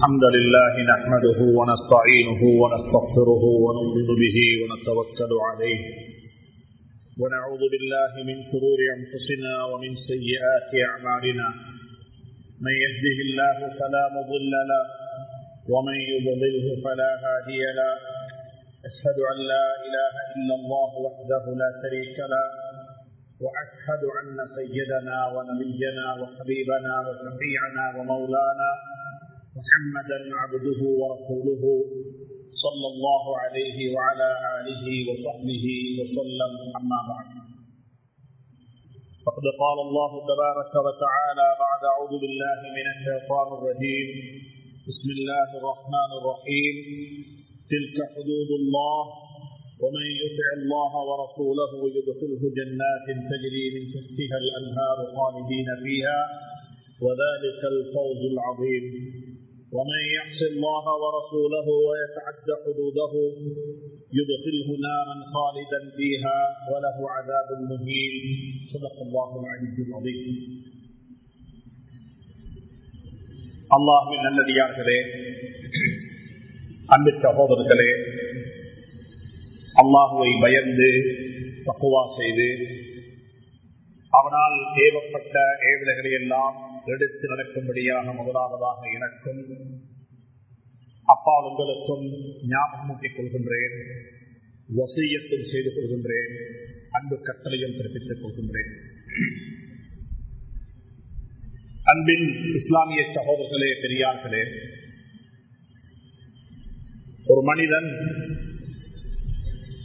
الحمد لله نحمده ونستعينه ونستغفره ونؤمن به ونتوكل عليه. ونعوذ بالله من شرور أنفسنا ومن سيئات أعمالنا. من يهده الله فلا مضل له ومن يضلله فلا هادي له. أشهد أن لا إله إلا الله وحده لا شريك له. وأشهد أن سيدنا ونبينا وحبيبنا وشفيعنا ومولانا محمدا عبده ورسوله صلى الله عليه وعلى آله وصحبه وسلم. أما بعد فقد قال الله تبارك وتعالى بعد أعوذ بالله من الشيطان الرجيم بسم الله الرحمن الرحيم. تلك حدود الله ومن يطع الله ورسوله يدخله جنات تجري من تحتها الأنهار خالدين فيها وذلك الفوز العظيم. ومن يعص الله ورسوله ويتعد حدوده يدخله نارا خالدا فيها وله عذاب مهين صدق الله العلي العظيم அல்லாஹின் நல்லடியார்களே அன்பு சகோதரர்களே அல்லாஹுவை பயந்து தக்குவா செய்து அவனால் ஏவப்பட்ட ஏவலைகளை எல்லாம் எடுத்து நடக்கும்படியாக முதலாவதாக எனக்கும் அப்பா உங்களுக்கும் ஞாபகமூட்டிக் கொள்கின்றேன். வசியத்தும் செய்து கொள்கின்றேன். அன்பு கட்டளையும் பிறப்பித்துக் கொள்கின்றேன். அன்பின் இஸ்லாமிய சகோதரர்களே பெரியார்களே ஒரு மனிதன்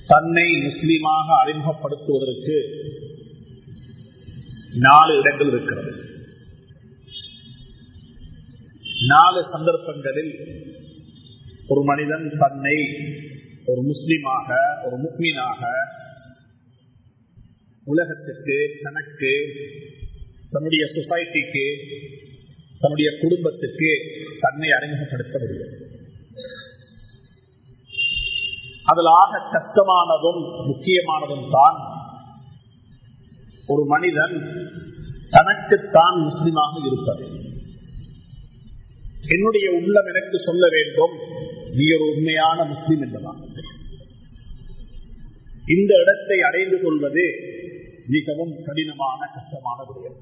தன்னை முஸ்லீமாக அறிமுகப்படுத்துவதற்கு நாலு இடங்கள் இருக்கிறது. நாலு சந்தர்ப்பங்களில் ஒரு மனிதன் தன்னை ஒரு முஸ்லீமாக ஒரு முக்மீனாக உலகத்துக்கு தனக்கு தன்னுடைய சொசைட்டிக்கு தன்னுடைய குடும்பத்துக்கு தன்னை அறிமுகப்படுத்த முடியும். அதில் ஆக கஷ்டமானதும் முக்கியமானதும் தான் ஒரு மனிதன் தனக்குத்தான் முஸ்லிமாக இருப்பது. என்னுடைய உள்ளம் எனக்கு சொல்ல வேண்டும். நீ ஒரு உண்மையான முஸ்லிம் என்பதான் இந்த இடத்தை அடைந்து கொள்வது மிகவும் கடினமான கஷ்டமான விடயம்.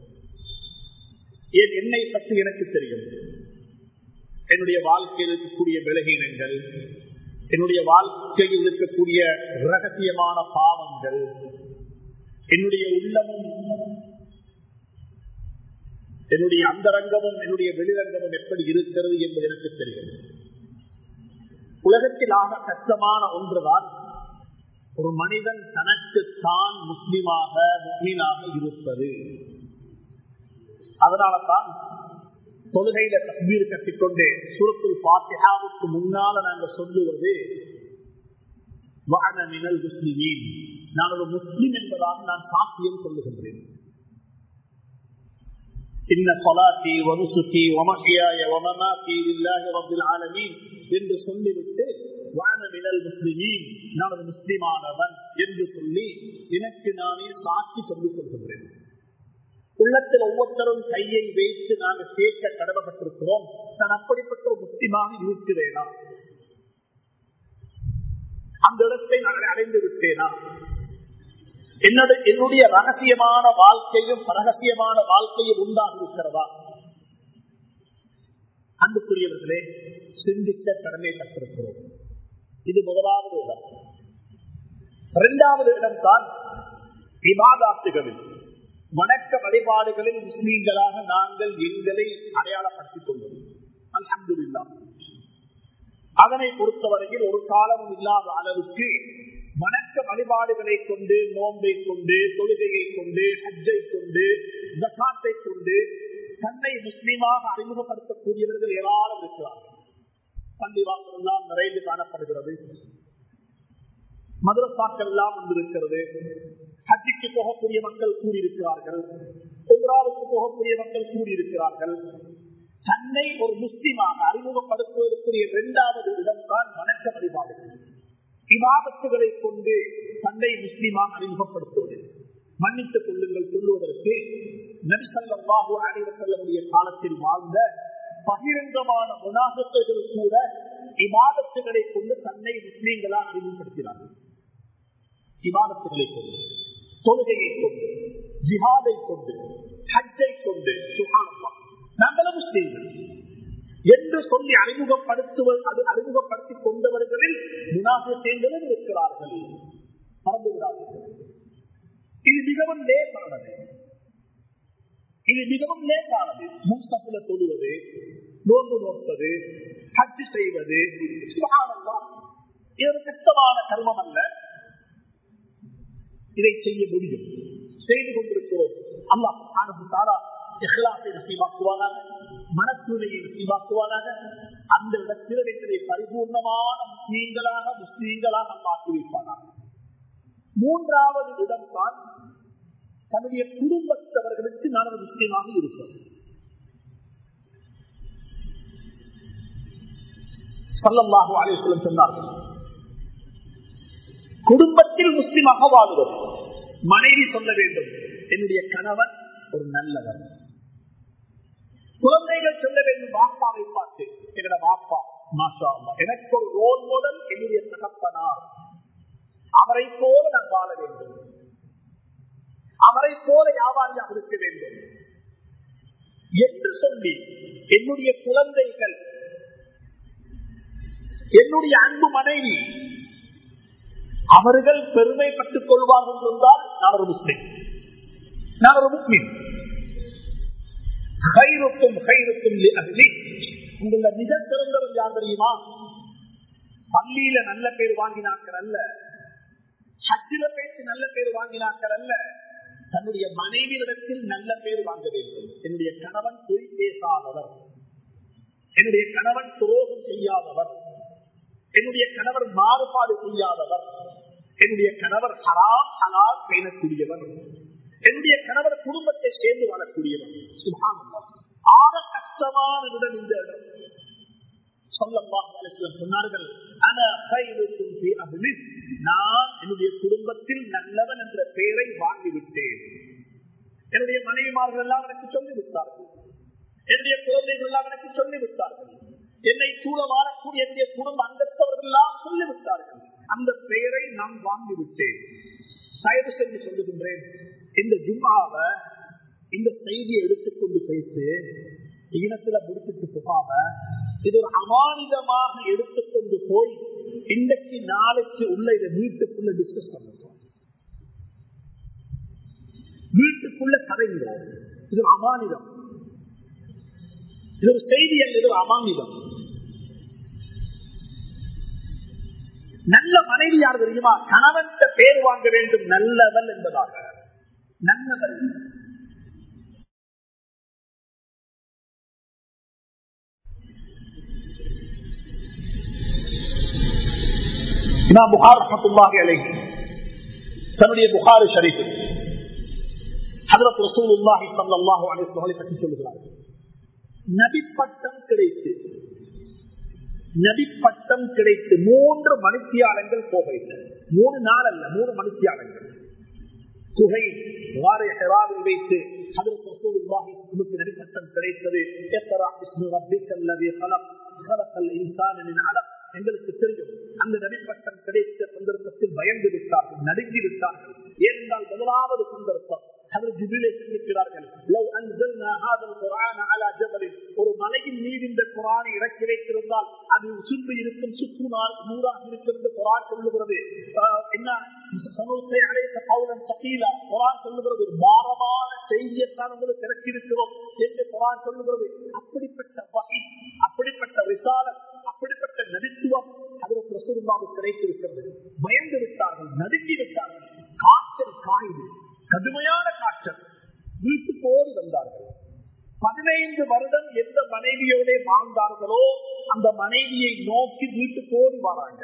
ஏன் என்னை பற்றி எனக்கு தெரியும்? என்னுடைய வாழ்க்கையில் இருக்கக்கூடிய விலகினங்கள் என்னுடைய வாழ்க்கையில் இருக்கக்கூடிய ரகசியமான பாவங்கள் என்னுடைய உள்ளமும் என்னுடைய அந்தரங்கமும் என்னுடைய வெளிரங்கமும் எப்படி இருக்கிறது என்பது எனக்கு தெரியும் உலகத்தில் ஆக கஷ்டமான ஒன்றுதான். ஒரு மனிதன் தனக்கு தான் முஸ்லிமாக முஸ்லீனாக இருப்பது. அதனால தான் தொழுகையில தண்ணீர் கட்டிக்கொண்டு சுருக்குள் பாத்தியாவுக்கு முன்னால நாங்கள் சொல்லுவது வானமினல் முஸ்லிமீன். நான் ஒரு முஸ்லிம் என்பதாக நான் சாட்சியம் சொல்லுகின்றேன். இன்ன சொலாத்தி வனுசுக்கி ஒமகியாய ஒமமாத்தி இல்லாத ரபில் ஆலமீன் என்று சொல்லிவிட்டு வானமினல் முஸ்லிமீன் நான் ஒரு முஸ்லிமானவன் என்று சொல்லி எனக்கு நானே சாட்சி சொல்லிக் கொள்கின்றேன் உள்ளத்தில் ஒவ்வொருத்தரும் கையை வைத்து நாங்கள் கேட்க கடமைப்பட்டிருக்கிறோம். நான் அப்படிப்பட்ட ஒரு முஸ்லிமாக இருக்கிறேனா? அந்த இடத்தை நான் அடைந்து விட்டேனா? என்னுடைய ரகசியமான வாழ்க்கையும் ரகசியமான வாழ்க்கையும் உண்டாக இருக்கிறதா அன்புக்குரியவர்களே சிந்திக்க கடமை கற்றிருக்கிறோம். இது முதலாவது இடம். இரண்டாவது இடம் தான் விவாதாத்துகளில் வணக்க வழிபாடுகளில் முஸ்லீம்களாக நாங்கள் எங்களை அடையாளப்படுத்திக் கொள்வது அல்ஹம்துல்லா அதனை பொறுத்தவரையில் ஒரு காலமும் இல்லாத அளவுக்கு வணக்க வழிபாடுகளை கொண்டு நோன்பை கொண்டு தொழுகையை கொண்டு ஹஜ்ஜை கொண்டு ஜகாத்தை கொண்டு தன்னை முஸ்லீமாக அறிமுகப்படுத்தக்கூடியவர்கள் ஏராளம் இருக்கிறார்கள். பள்ளிவாசல் எல்லாம் நிறைந்து காணப்படுகிறது. மதுரசாக்கள் எல்லாம் வந்திருக்கிறது. ஹஜ்ஜிக்கு போகக்கூடிய மக்கள் கூடியிருக்கிறார்கள். உம்ராவுக்கு போகக்கூடிய மக்கள் கூடியிருக்கிறார்கள். தன்னை ஒரு முஸ்லீமாக அறிமுகப்படுத்துவதற்குரிய இரண்டாவது இடம்தான் வணக்க வழிபாடுகள். விவாதத்துகளை கொண்டு தன்னை முஸ்லிமாக அறிமுகப்படுத்துவது. மன்னித்துக் கொள்ளுங்கள் சொல்லுவதற்கு நபிசல்லாஹு அலைவர் காலத்தில் வாழ்ந்த பகிரங்கமான முனாகத்துகள் கூட விவாதத்துகளை கொண்டு தன்னை முஸ்லீம்களா அறிமுகப்படுத்தினார்கள். விவாதத்துகளை கொண்டு தொழுகையை கொண்டு ஜிஹாதை கொண்டு ஹஜ்ஜை கொண்டு சுகானப்பா நாங்களும் முஸ்லீம்கள். என்று சொல்லி அறிமுகப்படுத்துவது அது அறிமுகப்படுத்திக் கொண்டவர்களில் முனாகத்தேங்களும் இருக்கிறார்கள். மறந்து விடாதீர்கள் இது மிகவும் லேசானது. இது மிகவும் லேசானது. முன்சப்புல தொழுவது நோன்பு நோற்பது ஹஜ் செய்வது இது ஒரு கஷ்டமான கர்மம் அல்ல. இதை செய்ய முடியும். செய்து கொண்டிருக்கிறோம். அல்லாஹ் தாரா மனத்துறையை சீவாக்குவானாக அந்த இடத்தில் வைத்ததை பரிபூர்ணமான முஸ்லீம்களாக முஸ்லீம்களாக மாற்றி வைப்பானாக மூன்றாவது இடம் தான் தன்னுடைய குடும்பத்தவர்களுக்கு நான் ஒரு முஸ்லீமாக இருப்பது சல்லல்லாஹு அலிஸ்லம் சொன்னார்கள். குடும்பத்தில் முஸ்லிமாக வாழ்வது. மனைவி சொல்ல வேண்டும் என்னுடைய கணவன் ஒரு நல்லவர். குழந்தைகள் சொல்ல வேண்டும் பாப்பாவை பார்த்து. என்னோட பாப்பா மாஷா எனக்கு ஒரு ரோல் மாடல் என்னுடைய தகப்பனார். அவரை போல நான் வாழ வேண்டும். அவரை போல வியாபாரியாக இருக்க வேண்டும். என்று சொல்லி என்னுடைய குழந்தைகள் என்னுடைய அன்பு மனைவி அவர்கள் பெருமைப்பட்டுக் கொள்வார்கள் என்றால் நான் ஒரு முஸ்லிம். நான் ஒரு முஸ்லிம் கைருக்கும் மிக சிறந்தவர் யார் தெரியுமா? பள்ளியில நல்ல பேர் வாங்கினாக்கள் அல்ல. சச்சில பேச்சு நல்ல பேர் வாங்கினாக்கள் அல்ல. தன்னுடைய மனைவியிடத்தில் நல்ல பேர் வாங்க வேண்டும். என்னுடைய கணவன் பொய் பேசாதவர். என்னுடைய கணவன் துரோகம் செய்யாதவர். என்னுடைய கணவர் மாறுபாடு செய்யாதவர். என்னுடைய கணவர் ஹராம் ஹலால் பேணக்கூடியவர். என்னுடைய கணவர் குடும்பத்தை சேர்ந்து வாழக்கூடியவர். சுகானந்தம் ஆக கஷ்டமான இடம் இந்த இடம் சொன்னார்கள் நான் என்னுடைய குடும்பத்தில் நல்லவன் என்ற பெயரை வாங்கிவிட்டேன். என்னுடைய மனைவிமார்கள் எல்லாம் எனக்கு சொல்லிவிட்டார்கள். என்னுடைய குழந்தைகள் எல்லாம் எனக்கு சொல்லிவிட்டார்கள். என்னை சூழ வாழக்கூடிய என்னுடைய குடும்ப அங்கத்தவர்கள் எல்லாம் சொல்லிவிட்டார்கள். அந்த பெயரை நான் வாங்கிவிட்டேன். தயவு செஞ்சு சொல்லுகின்றேன். இந்த ஜும்மாவை இந்த செய்தியை எடுத்துக்கொண்டு பேசு ஈனத்துல முடிச்சுட்டு போகாம இது ஒரு அமானிதமாக எடுத்துக்கொண்டு போய் இன்றைக்கு நாளைக்கு உள்ள இதை வீட்டுக்குள்ள டிஸ்கஸ் பண்ணுவோம் வீட்டுக்குள்ள கதைங்க இது ஒரு அமானிதம். இது ஒரு செய்தி அல்ல இது ஒரு அமானிதம். நல்ல மனைவி யார் தெரியுமா? கணவன் பேர் வாங்க வேண்டும் நல்லவள் என்பதாக. நல்லவள் தன்னுடைய புகாரி ஷரீஃபு. ஹதரத் ரசூலுல்லாஹி ஸல்லல்லாஹு அலைஹி வஸல்லம் பற்றி சொல்லுகிறார்கள் நபி பட்டம் கிடைத்து நபி பட்டம் கிடைத்து மூன்று மணித்தியாலங்கள் போகவில்லை. மூணு நாள் அல்ல மூணு மணித்தியாலங்கள் குகை வாரை வைத்து அதற்கு ரசூலுல்லாஹி நடிப்பட்டம் கிடைத்தது. எத்தரா இஸ்மு ரப்பிக் அல்லது ஹலக் ஹலக்கல் இன்சானின் எங்களுக்கு தெரியும் அந்த நடிப்பட்டம் கிடைத்த சந்தர்ப்பத்தில் பயந்து விட்டார்கள் நடுங்கி ஏனென்றால் முதலாவது சந்தர்ப்பம் ஒரு மலையின் மீது இந்த குரானை இறக்கி வைத்திருந்தால் அது சுற்றி இருக்கும் சுற்றுனார் நூறாக இருக்கும் என்று குரான் சொல்லுகிறது. என்ன? குரான் சொல்லுகிறது ஒரு பாரமான செய்தியத்தான் உங்களுக்கு இறக்கியிருக்கிறோம் என்று குரான் சொல்லுகிறது. அப்படிப்பட்ட வகை அப்படிப்பட்ட விசாலம் அப்படிப்பட்ட நடித்துவம் அதற்கு ரசூருல்லாவுக்கு கிடைத்திருக்கிறது. பயந்து விட்டார்கள் நடுக்கி விட்டார்கள். காய்ச்சல் காயுது கடுமையான காய்ச்சல். வீட்டுக்கு ஓடி வந்தார்கள். பதினைந்து வருடம் எந்த மனைவியோட வாழ்ந்தார்களோ அந்த மனைவியை நோக்கி வீட்டுக்கு ஓடி வராங்க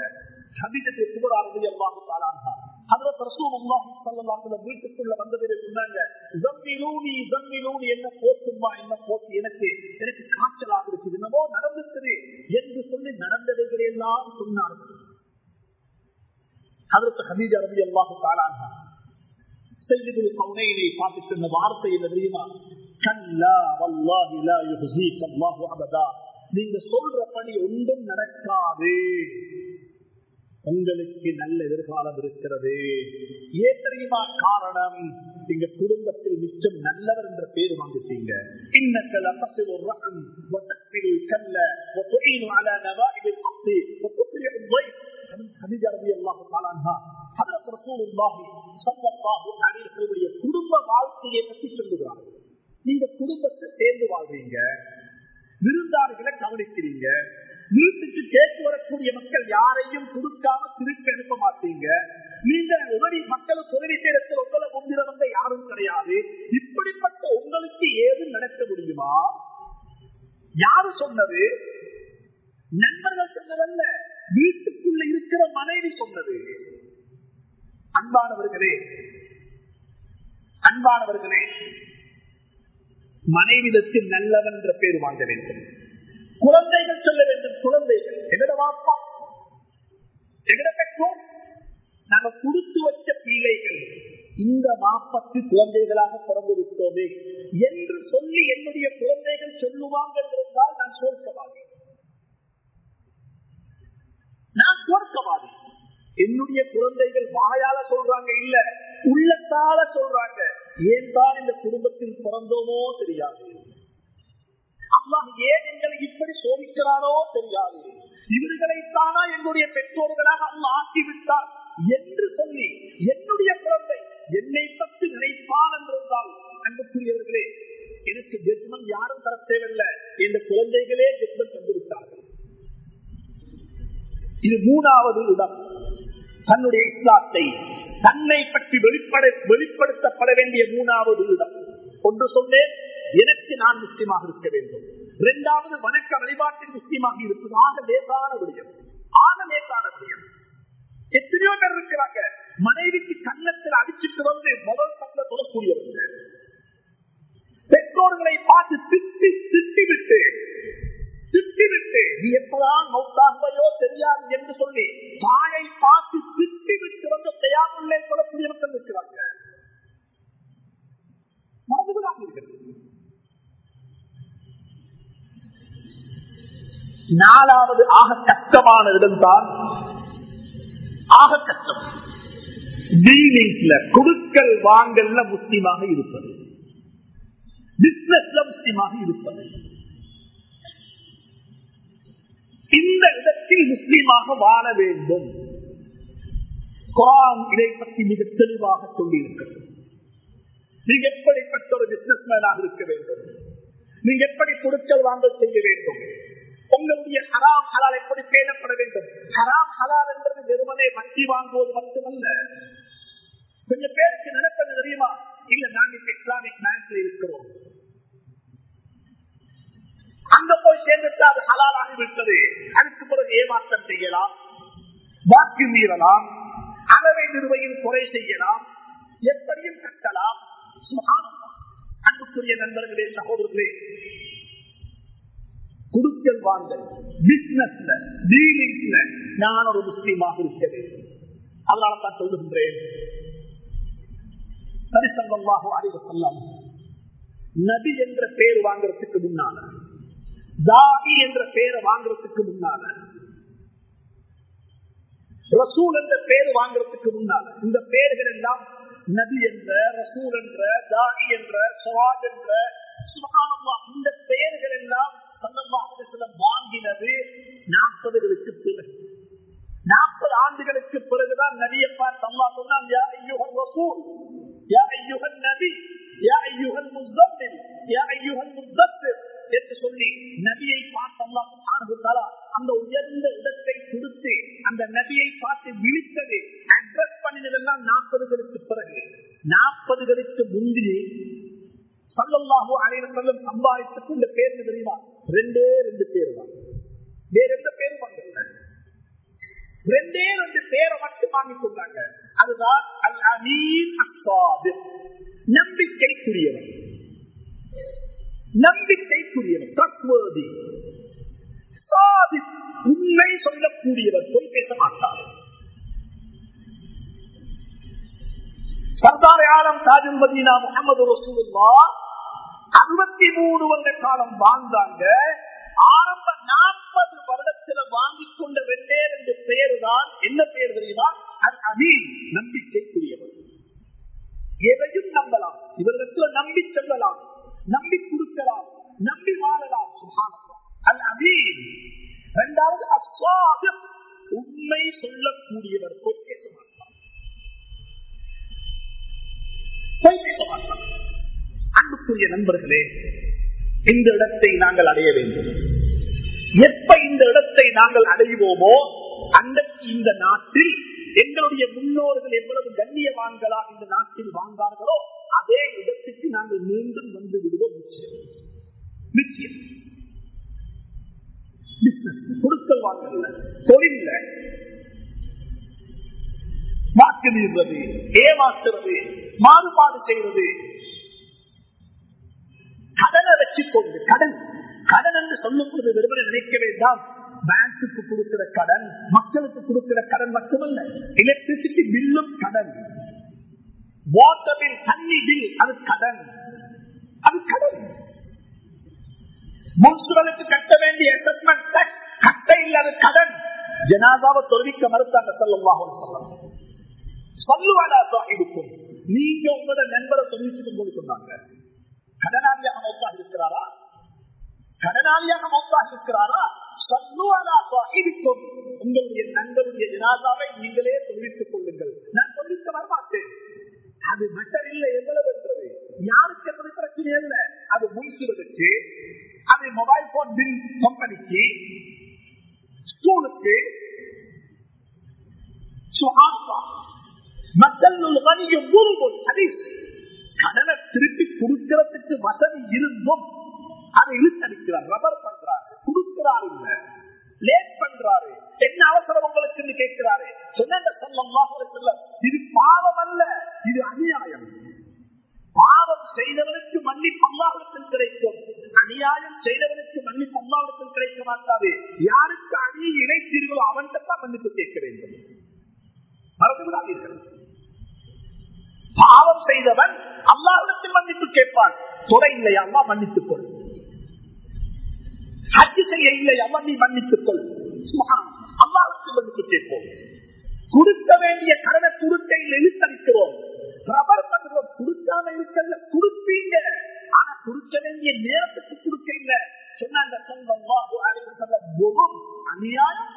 சதிக்கு குபராரதி அல்லாஹு தாராங்க அதுல பிரசூம் அல்லாஹி சல்லாஹுல வீட்டுக்குள்ள வந்ததை சொன்னாங்க ஜம்மிலூனி ஜம்மிலூனி என்ன போட்டுமா என்ன போட்டு எனக்கு எனக்கு காய்ச்சலாக இருக்குது. என்னமோ நடந்துக்குது என்று சொல்லி நடந்தவைகளை எல்லாம் சொன்னார்கள். அதற்கு ஹபீஜா ரவி அல்லாஹு தாராங்க சையதுல் வார்த்தை தெரியுமா? கல்லா வல்லாஹி லா யுஹ்ஸி நீங்க சொல்ற பணி ஒன்றும் நடக்காது. உங்களுக்கு நல்ல எதிர்காலம் இருக்கிறது. ஏன் தெரியுமா காரணம்? நீங்க குடும்பத்தில் மிச்சம் நல்லவர் என்ற பேர் வாங்கிட்டீங்க. இன்னக்கல் அப்பசில் ஒரு ரகம் ஒட்டத்தில் கல்ல ஒத்தையின் அல நவாயில் கத்தி ஒத்துக்கிற உண்மை கவிதரவி எல்லாம் காலான் குடும்ப வாழ்க்கையை பற்றி சொல்லுகிறார்கள் நீங்க குடும்பத்தை சேர்ந்து வாழ்றீங்க. விருந்தாளிகளை கவனிக்கிறீங்க. வீட்டுக்கு கேட்டு வரக்கூடிய மக்கள் யாரையும் கொடுக்காம திருப்பி அனுப்ப மாட்டீங்க. நீங்க உதவி மக்களுக்கு உதவி செய்யறதுல உங்களை முந்திரவங்க யாரும் கிடையாது. இப்படிப்பட்ட உங்களுக்கு ஏதும் நடக்க முடியுமா? யாரு சொன்னது? நண்பர்கள் சொன்னதல்ல. வீட்டுக்குள்ள இருக்கிற மனைவி சொன்னது. அன்பானவர்களே அன்பானவர்களே மனைவிதத்தில் நல்லவன் என்ற பேர் வாங்க வேண்டும். குழந்தைகள் சொல்ல வேண்டும் குழந்தைகள். எங்கட வாப்பா? எங்கட பெற்றோர் நாங்க கொடுத்து வச்ச பிள்ளைகள் இந்த வாப்பத்து குழந்தைகளாக பிறந்து விட்டோமே என்று சொல்லி என்னுடைய குழந்தைகள் சொல்லுவாங்க என்றிருந்தால் நான் சோர்க்கவாதி நான் சோர்க்கவாதி என்னுடைய குழந்தைகள் வாயால சொல்றாங்க இல்ல உள்ளத்தால சொல்றாங்க. ஏன் தான் இந்த குடும்பத்தில் பிறந்தோமோ தெரியாது. அல்லாஹ் ஏன் எங்களை இப்படி சோதிக்கிறானோ தெரியாது. இவர்களைத்தானா என்னுடைய பெற்றோர்களாக அம்மா ஆக்கிவிட்டார் என்று சொல்லி என்னுடைய குழந்தை என்னை பற்றி நினைப்பான் என்றிருந்தால் அன்புக்குரியவர்களே எனக்கு ஜட்மெண்ட் யாரும் தர தேவையில்லை. இந்த குழந்தைகளே ஜட்மெண்ட் தந்துவிட்டார்கள். இது மூணாவது இடம். தன்னுடைய இஸ்லாத்தை தன்னை பற்றி வெளிப்பட வெளிப்படுத்தப்பட வேண்டிய மூணாவது இடம். ஒன்று சொன்னேன் எனக்கு நான் முஸ்லிமாக இருக்க வேண்டும். இரண்டாவது வணக்க வழிபாட்டில் முஸ்லிமாக இருப்பது ஆக லேசான விடயம். ஆக லேசான விடயம். எத்தனையோ பேர் இருக்கிறாங்க. மனைவிக்கு கன்னத்தில் அடிச்சுட்டு வந்து முதல் சந்த தொடக்கூடியவங்க பெற்றோர்களை பார்த்து திட்டி திட்டிவிட்டு திட்டிவிட்டு நீ எப்பதான் மௌத்தாகுவையோ தெரியாது என்று சொல்லி தாயை பார்த்து திட்டிவிட்டு வந்து தயாரில்லை சொல்லக்கூடியவர்கள் இருக்கிறாங்க மறந்துவிடாதீர்கள் நாலாவது ஆக கஷ்டமான இடம்தான் ஆக கஷ்டம். டீலிங்ஸ்ல கொடுக்கல் வாங்கல்ல முஸ்லீமாக இருப்பது. பிசினஸ்ல முஸ்லீமாக இருப்பது. இந்த இடத்தில் முஸ்லீமாக வாழ வேண்டும். குரான் இதை பற்றி மிக தெளிவாக சொல்லியிருக்கிறது. நீங்க எப்படிப்பட்ட ஒரு பிசினஸ் மேனாக இருக்க வேண்டும்? நீங்க எப்படி கொடுக்கல் வாங்கல் செய்ய வேண்டும்? உங்களுடைய ஹராம் ஹலால் எப்படி பேணப்பட வேண்டும்? ஹராம் ஹலால் என்றது வெறுமனே வட்டி வாங்குவது மட்டுமல்ல. கொஞ்சம் பேருக்கு நடப்பது தெரியுமா? இல்ல நாங்க இப்ப இஸ்லாமிக் பேங்க்ல இருக்கிறோம். அங்க போய் சேர்ந்துட்டு அது ஹலால் ஆகிவிட்டது. அதுக்கு பிறகு ஏமாற்றம் செய்யலாம் வாக்கு மீறலாம் அளவை நிறுவையில் குறை செய்யலாம் எப்படியும் கட்டலாம். அன்புக்குரிய நண்பர்களே சகோதரர்களே குடுக்கல் வாங்கல் பிசினஸ்ல டீலிங்ஸ்ல நான் ஒரு முஸ்லீமாக இருக்க வேண்டும். அதனால தான் சொல்லுகின்றேன். நரிசங்கமாக அறிவு சொல்லாம் நபி என்ற பெயர் வாங்குறதுக்கு முன்னால தாகி என்ற பெயரை வாங்குறதுக்கு முன்னால ரசூல் என்ற பெயர் வாங்குறதுக்கு முன்னால இந்த பெயர்கள் எல்லாம் நபி என்ற ரசூல் என்ற தாகி என்ற சுவாத் என்ற இந்த பெயர்கள் எல்லாம் வாங்கினது நாற்பதுகளுக்கு பிறகு. நாற்பது ஆண்டுகளுக்கு பிறகுதான் நபியை பார்த்து அம்மா சொன்னால் யா ஐயுகன் வசூல் யா ஐயுகன் நதி யா ஐயுகன் முசம்மில் யா ஐயுகன் முத்தசிர் என்று சொல்லி நதியை பார்த்து அல்லா அந்த உயர்ந்த இடத்தை கொடுத்து அந்த நதியை பார்த்து விழித்தது அட்ரஸ் பண்ணினதெல்லாம் நாற்பதுகளுக்கு பிறகு. நாற்பதுகளுக்கு முந்தி சல்லல்லாஹு அலைவர் செல்லும் சம்பாதித்துக்கு இந்த பேர் தெரியுமா? ரெண்டே ரெண்டு பேர் தான். வேற எந்த பேரும் வாங்கல ரெண்டே ரெண்டு பேரை மட்டும் வாங்கி கொண்டாங்க. அதுதான் அல் அமீன் அசாது நம்பிக்கைக்குரியவன் நம்பிக்கைக்குரியவன் trustworthy. சாதி உண்மை சொல்லக்கூடியவர் போய் பேச மாட்டார். சர்தார் ஆலம் சாதிபதினா முகமது ரசூலுல்லா அறுபத்தி மூணு வருட காலம் வாழ்ந்தாங்க. ஆரம்ப நாற்பது வருடத்துல வாங்கிக் கொண்ட வெள்ளேர் என்ற பெயர்தான் என்ன பெயர் தெரியுமா? அல் அமீன் நம்பிக்கைக்குரியவர். எதையும் நம்பலாம். இவர்களுக்கு நம்பி செல்லலாம். நம்பி கொடுக்கலாம். நம்பி வாழலாம். சுகானலாம் அல் அமீன். இரண்டாவது அஸ்வாதம் உண்மை சொல்லக்கூடியவர். பொய் பேச மாட்டார் பொய் பேச மாட்டார் அன்புக்குரிய நண்பர்களே இந்த இடத்தை நாங்கள் அடைய வேண்டும். எப்ப இந்த இடத்தை நாங்கள் அடைவோமோ அன்றைக்கு இந்த நாட்டில் எங்களுடைய முன்னோர்கள் எவ்வளவு கண்ணியவான்களா இந்த நாட்டில் வாழ்ந்தார்களோ அதே இடத்துக்கு நாங்கள் மீண்டும் வந்து விடுவோம் நிச்சயம். நிச்சயம். கொடுக்கல் வாங்கல தொழில்ல. வாக்கு நீர்வது ஏமாற்றுவது மாறுபாடு செய்வது கடனை வச்சுக்கொண்டு கடன். கடன் என்று சொல்லும் போது வெறுமனை நினைக்க வேண்டாம். பேங்குக்கு கொடுக்கிற கடன் மக்களுக்கு கொடுக்கிற கடன் மட்டுமல்ல எலக்ட்ரிசிட்டி பில்லும் கடன். வாட்டர் பில் தண்ணி பில் அது கடன். அது கடன். முன்சிபலுக்கு கட்ட வேண்டிய அசஸ்மெண்ட் டாக்ஸ் கட்ட இல்லாத கடன். ஜனாதாவை தொழிற்க மறுத்தாங்க சொல்லுவாங்க சொல்லலாம் சொல்லுவாடா சாஹிபுக்கும். நீங்க உங்களோட நண்பரை தொழிற்சிக்கும் போது சொன்னாங்க. கடனாளியாக மௌத்தாக இருக்கிறாரா? கடனாளியாக மௌத்தாக இருக்கிறாரா? உங்களுடைய நண்பருடைய ஜனாதாவை நீங்களே தொழிலித்துக் கொள்ளுங்கள். நான் தொழிற்க வரமாட்டேன். அது மெட்டர் இல்லை எவ்வளவு என்றது யாருக்கு என்பது பிரச்சனை அல்ல. அது முடிச்சுவதற்கு அது மொபைல் போன் பில் கம்பெனிக்கு ஸ்கூலுக்கு கடனை திருப்பி கொடுக்கிறதுக்கு வசதி இருந்தும் அதை இழுத்தடிக்கிறார். ரபர் பண்றாரு. கொடுக்கிறார் இல்ல. லேட் பண்றாரு. என்ன அவசரம் உங்களுக்கு கேட்கிறாரு. சொன்ன சொல்ல இது பாவம் அல்ல இது அநியாயம். பாவம் செய்தவனுக்கு மன்னிப்பு பல்லாவிடத்தில் கிடைக்கும். அநியாயம் செய்தவனுக்கு மன்னிப்பு பல்லாவிடத்தில் கிடைக்க மாட்டாது. யார் அணியை இணைத்தீர்களோ அவன்கிட்ட தான் மன்னிப்பு கேட்க வேண்டும் மறந்து விடாதீர்கள் பாவம் செய்தவன் அல்லாவிடத்தில் மன்னிப்பு கேட்பான் துறை இல்லையா அம்மா மன்னித்துக் கொள் ஹஜ் செய்ய இல்லையா நீ மன்னித்துக் கொள் அல்லாவுக்கு மன்னிப்பு கேட்போம் கொடுக்க வேண்டிய கடனை கொடுக்க இழுத்தளிக்கிறோம் ரபர் பண்றோம் கொடுக்காம இருக்கல கொடுப்பீங்க ஆனா கொடுக்க வேண்டிய நேரத்துக்கு கொடுக்க இல்ல சொன்னாங்க அநியாயம்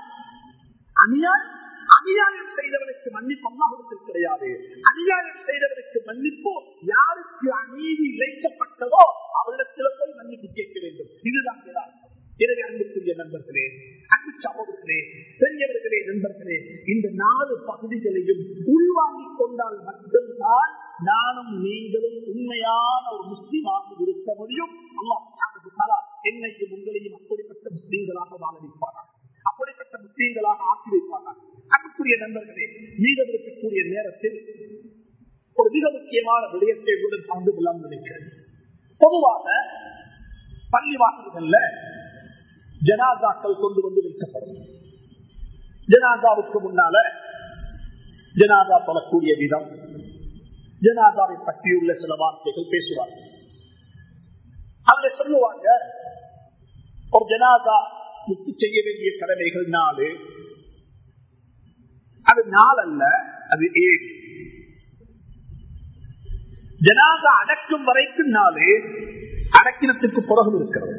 அநியாயம் அநியாயம் செய்தவனுக்கு மன்னிப்பு அம்மாவுக்கு கிடையாது அநியாயம் செய்தவனுக்கு மன்னிப்பு யாருக்கு அநீதி இழைக்கப்பட்டதோ அவரிடத்தில் போய் மன்னிப்பு கேட்க வேண்டும் இதுதான் யதார்த்தம் எனவே அன்புக்குரிய நண்பர்களே அன்பு சகோதரர்களே பெரியவர்களே நண்பர்களே இந்த நாலு பகுதிகளையும் உள்வாங்கிக் கொண்டால் மட்டும்தான் நானும் நீங்களும் உண்மையான ஒரு முஸ்லீமாக இருக்க முடியும் அல்லாஹ் என்னையும் உங்களையும் அப்படிப்பட்ட முஸ்லீம்களாக வாழ வைப்பார்கள் அப்படிப்பட்ட முஸ்லீம்களாக ஆக்கி வைப்பார்கள் அன்புக்குரிய நண்பர்களே மீதம் இருக்கக்கூடிய நேரத்தில் ஒரு மிக முக்கியமான விடயத்தை உடன் பங்கு கொள்ளாமல் நினைக்கிறேன் பொதுவாக பள்ளி வாசல்கள்ல ஜனாதாக்கள் கொண்டு வந்து வைக்கப்படும். ஜனாதாவுக்கு முன்னால ஜனாதா தொழக்கூடிய விதம் ஜனாதாவை பற்றியுள்ள சில வார்த்தைகள் பேசுவார்கள். அதுல சொல்லுவாங்க ஒரு ஜனாதா முத்து செய்ய வேண்டிய கடமைகள் நாலு. அது நாள் அல்ல அது ஏழு. ஜனாக அடக்கும் வரைக்கும் நாளே அடக்கினத்துக்கு புறகும் இருக்கிறது.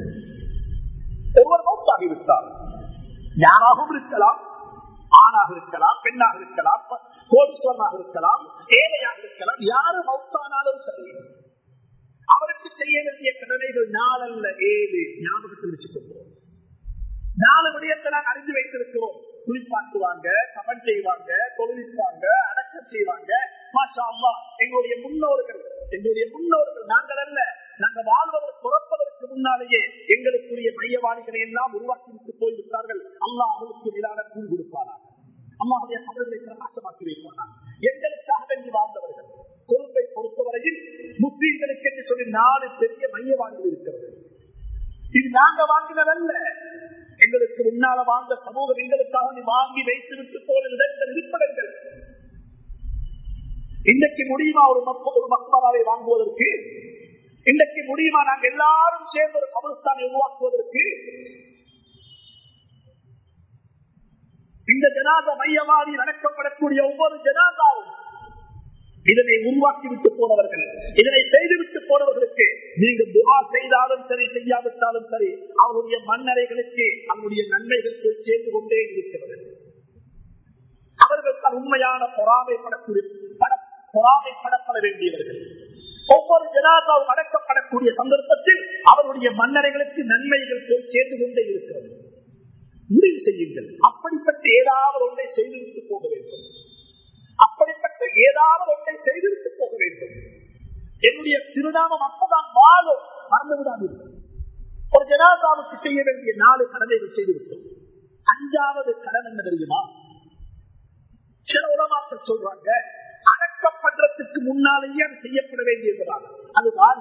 ஒவ்வொரு மௌத்தாகிவிட்டார் யாராகவும் இருக்கலாம் ஆணாக இருக்கலாம் பெண்ணாக இருக்கலாம் கோடீஸ்வரனாக இருக்கலாம் ஏழையாக இருக்கலாம் யாரு மௌத்தானாலும் சரி. அவருக்கு செய்ய வேண்டிய கடமைகள் நாளல்ல ஏழு. ஞாபகத்தில் வச்சுக்கொள்கிறோம் நாலு விடயத்தை நாங்கள் அறிந்து வைத்திருக்கிறோம். குளிப்பாட்டுவாங்க சமன் செய்வாங்க தொழிலிப்பாங்க அடக்கம் செய்வாங்க. மாஷா அம்மா எங்களுடைய முன்னோர்கள் எங்களுடைய முன்னோர்கள் நாங்கள் அல்ல நாங்க வாழ்வதற்கு பிறப்பதற்கு முன்னாலேயே எங்களுக்குரிய மையவாணிகளை எல்லாம் உருவாக்கி விட்டு போய்விட்டார்கள் அல்லா அவளுக்கு மேலான கூறி கொடுப்பாரா அம்மாவுடைய அவர்களை பிரகாசமாக்கி வைப்பாரா எங்களுக்காக வேண்டி வாழ்ந்தவர்கள். கொள்கை பொறுத்தவரையில் முஸ்லீம்களுக்கு என்று சொல்லி நாலு பெரிய மையவாணிகள் இருக்கிறது. இது நாங்க வாங்கினதல்ல. எங்களுக்கு முன்னால வாழ்ந்த சமூகம் எங்களுக்காக வாங்கி வைத்து விட்டு இருப்படங்கள் இன்றைக்கு முடியுமா ஒரு ஒரு மக்பராவை வாங்குவதற்கு? இன்றைக்கு முடியுமா நாங்கள் எல்லாரும் சேர்ந்து ஒரு கபுஸ்தானை உருவாக்குவதற்கு? இந்த ஜனாத மையமாறி நடக்கப்படக்கூடிய ஒவ்வொரு ஜனாதாவும் இதனை உருவாக்கிவிட்டு போனவர்கள் இதனை செய்துவிட்டு போனவர்களுக்கு நீங்க துவா செய்தாலும் சரி செய்யாவிட்டாலும் சரி அவருடைய மண்ணறைகளுக்கு அவருடைய நன்மைகள் போய் சேர்ந்து கொண்டே இருக்கிறது. அவர்கள் தான் உண்மையான பொறாமைப்படக்கூடிய பொறாமைப்படப்பட வேண்டியவர்கள். ஒவ்வொரு ஜனாதாவும் அடக்கப்படக்கூடிய சந்தர்ப்பத்தில் அவருடைய மன்னரைகளுக்கு நன்மைகள் போய் சேர்ந்து கொண்டே இருக்கிறது. முடிவு செய்யுங்கள். அப்படிப்பட்ட ஏதாவது ஒன்றை செய்துவிட்டு போக வேண்டும். அப்படிப்பட்ட ஏதாவது ஒன்றை செய்துவிட்டு போக வேண்டும். என்னுடைய திருநாமம் அப்பதான் வாழும் மறந்து ஒரு ஜனாதாவுக்கு செய்ய வேண்டிய நாலு கடமைகள் செய்துவிட்டோம். அஞ்சாவது கடன் என்ன தெரியுமா? சில உலமாக்கள் சொல்றாங்க அடக்கப்படுறதுக்கு முன்னாலேயே அது செய்யப்பட வேண்டியதுதான். அதுதான்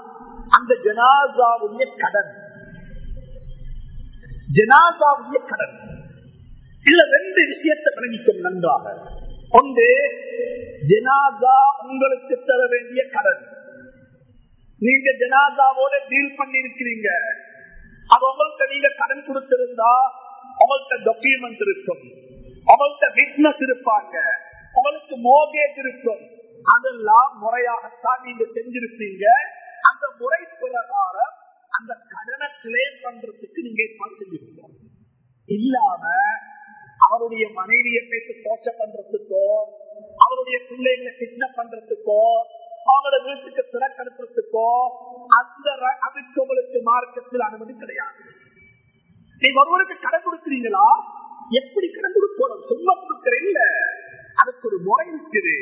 அந்த ஜனாதாவுடைய கடன். ஜனாதாவுடைய கடன். இல்ல ரெண்டு விஷயத்தை விளங்கிக்கும் நன்றாக. ஒன்று ஜனாதா உங்களுக்கு தர வேண்டிய கடன். நீங்க ஜனாதாவோட டீல் பண்ணி இருக்கிறீங்க அது உங்கள்கிட்ட நீங்க கடன் கொடுத்திருந்தா உங்கள்கிட்ட டாக்குமெண்ட் இருக்கும். உங்கள்கிட்ட விட்னஸ் இருப்பாங்க. உங்களுக்கு மோகேஜ் இருக்கும். அதெல்லாம் முறையாகத்தான் நீங்க செஞ்சிருப்பீங்க. அந்த முறை பிரகாரம் அந்த கடனை கிளைம் பண்றதுக்கு நீங்க செஞ்சிருக்கோம் இல்லாம அவருடைய மனைவியை பேசி தோச்ச பண்றதுக்கோ அவருடைய பிள்ளைகளை கிட்ன பண்றதுக்கோ அவங்களோட வீட்டுக்கு திறக்கணுறதுக்கோ அந்த அதுக்கு உங்களுக்கு மார்க்கத்தில் அனுமதி கிடையாது. நீங்க ஒருவருக்கு கடன் கொடுக்குறீங்களா? எப்படி கடன் கொடுக்கணும்? சும்மா கொடுக்கிற இல்ல. அதுக்கு ஒரு முறை இருக்குது.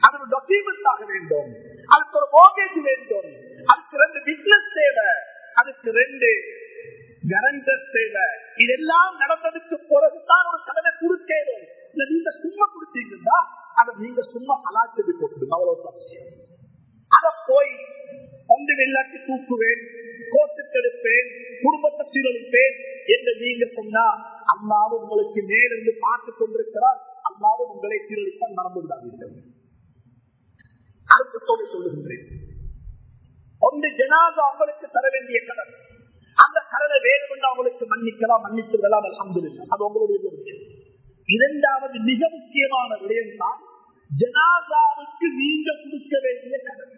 அது ஒரு டாக்குமெண்ட் ஆக வேண்டும். அதுக்கு ஒரு மோகேஜ் வேண்டும். அதுக்கு ரெண்டு பிசினஸ் தேவை. அதுக்கு ரெண்டு கரண்டர் தேவை. இதெல்லாம் நடந்ததுக்கு பிறகுதான் ஒரு கடன் நீங்க சும்மா கொடுத்தீங்கன்னா அதை நீங்க சும்மா அலாச்சதி போட்டுடுங்க அவ்வளவு அவசியம். அதை போய் ஒன்று வெள்ளாட்டி தூக்குவேன் கோட்டுக்கு எடுப்பேன் குடும்பத்தை சீரழிப்பேன் என்று நீங்க சொன்னா அம்மாவும் உங்களுக்கு மேலிருந்து பார்த்து கொண்டிருக்கிறார். அம்மாவும் உங்களை சீரழித்தால் மறந்து விடாதீர்கள் அர்த்தத்தோடு சொல்லுகின்றேன். ஒன்று ஜனாதா அவங்களுக்கு தர வேண்டிய கடன். அந்த கடனை வேறு கொண்டு அவங்களுக்கு மன்னிக்கலாம் மன்னித்து விடலாம் அல்ஹம்துலில்லாஹ். அது உங்களுடைய இரண்டாவது மிக முக்கியமான விடயம் தான் ஜனாதாவுக்கு நீங்க கொடுக்க வேண்டிய கடன்.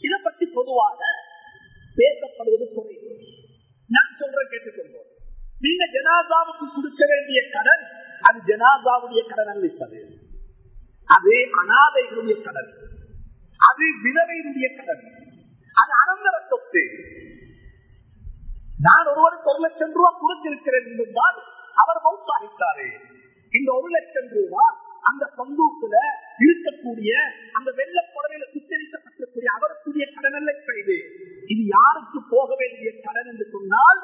இதை பற்றி பொதுவாக பேசப்படுவது குறை. நான் சொல்றேன் கேட்டுக்கொள்வோம். நீங்க ஜனாதாவுக்கு கொடுக்க வேண்டிய கடன் அது ஜனாதாவுடைய கடன் அளிப்பது அது அனாதைகளுடைய கடன். அது விதவையினுடைய கடன். அது அனந்தர சொத்து. நான் ஒருவருக்கு ஒரு லட்சம் ரூபாய் கொடுத்திருக்கிறேன் என்றால் அவர் மௌத்தாகிட்டாரு. இந்த ஒரு லட்சம் ரூபாய் அந்த சந்தூக்குல இருக்கக்கூடிய அந்த வெள்ள புடவையில சுத்தரிக்கப்பட்டிருக்கூடிய அவருக்குரிய கடன் அல்ல இது. இது யாருக்கு போக வேண்டிய கடன் என்று சொன்னால்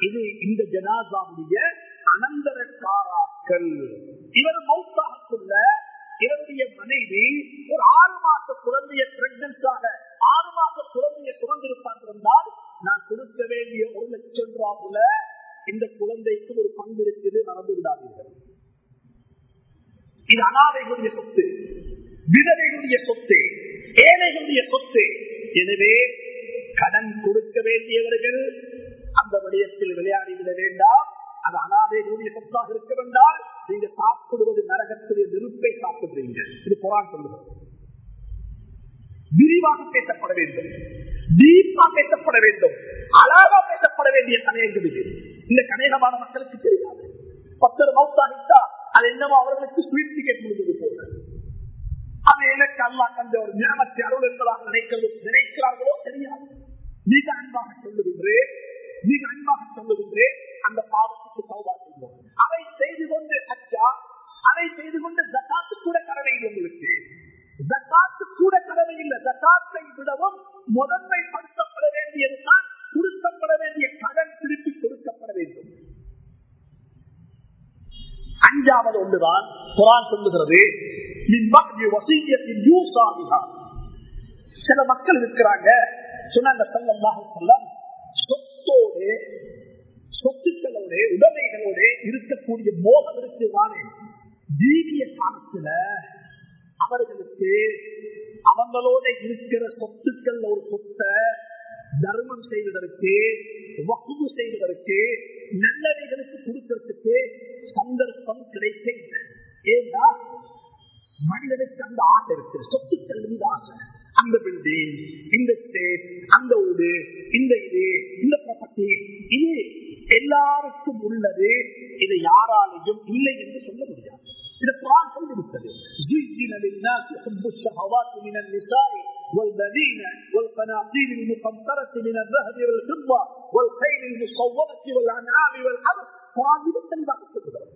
இது இந்த ஜனாதாவுடைய அனந்தரக்காராக்கள் இவர் மௌத்தாகக்குள்ள இவருடைய மனைவி ஒரு ஆறு மாச குழந்தைய பிரெக்னன்ஸாக ஆறு மாச குழந்தைய சுமந்திருப்பார் இருந்தால் நான் கொடுக்க வேண்டிய ஒரு லட்சம் ரூபாவுல இந்த குழந்தைக்கு ஒரு பங்கு இருக்குது மறந்து விடாதீர்கள் இது அனாதைகளுடைய சொத்து விதவைகளுடைய சொத்து ஏழைகளுடைய சொத்து எனவே கடன் கொடுக்க வேண்டியவர்கள் அந்த விடயத்தில் விளையாடி விட வேண்டாம் அது அனாதைகளுடைய சொத்தாக இருக்க வேண்டாம் நீங்க சாப்பிடுவது நரகத்துடைய நெருப்பை சாப்பிடுறீங்க இது குரான் சொல்லுகிறது விரிவாக பேசப்பட வேண்டும் டீப்பா பேசப்பட வேண்டும் அழகா பேசப்பட வேண்டிய கணையங்கள் இது இந்த கணையகமான மக்களுக்கு தெரியாது பத்தர் மௌத்தாகிட்டா அது என்னமோ அவர்களுக்கு ஸ்வீட் டிக்கெட் முடிந்தது போல அது எனக்கு அல்லா கண்ட ஒரு ஞானத்தை அருள் என்பதாக நினைக்கிறது நினைக்கிறார்களோ தெரியாது மிக அன்பாக சொல்லுகின்றேன் மிக அன்பாக சொல்லுகின்றேன் அந்த பாவத்துக்கு சௌபா செய்வோம் அதை செய்து கொண்டு அச்சா அதை செய்து கொண்டு ஜக்காத்து கூட கடமை இல்லை உங்களுக்கு ஜக்காத்து கூட கடமை இல்லை ஜக்காத்தை விடவும் முதன்மைப்படுத்தப்பட வேண்டியதுதான் கொடுக்கப்பட வேண்டிய கடன் திருப்பி கொடுக்கப்பட வேண்டும். அஞ்சாவது ஒன்றுதான் குரான் சொல்லுகிறது சில மக்கள் இருக்கிறாங்க சொன்னாங்க சொல்லம் சொத்தோடு சொத்துக்களோட உடமைகளோட இருக்கக்கூடிய மோகம் இருக்குதானே ஜீவிய காலத்துல அவர்களுக்கு அவங்களோட இருக்கிற சொத்துக்கள் ஒரு சொத்தை தர்மம் செய்வதற்கு வகுப்பு செய்வதற்கு நல்லவைகளுக்கு கொடுக்கறதுக்கு சந்தர்ப்பம் கிடைக்க இல்லை ஏன்னா மனிதனுக்கு அந்த ஆசை இருக்கு சொத்துக்கள் மீது ஆசை. அந்த பில்டிங் இந்த ஸ்டேட் அந்த ஊடு இந்த இது இந்த ப்ராப்பர்ட்டி இது எல்லாருக்கும் உள்ளது. இதை யாராலையும் இல்லை என்று சொல்ல முடியாது. இதை குரான் சொல்லிவிட்டது. زين للناس حب الشهوات من النساء والبنين والقناطير المقنطرة من الذهب والفضة والخيل المصورة والأنعام والحرث قرآن தெளிவாக சொல்லுகிறது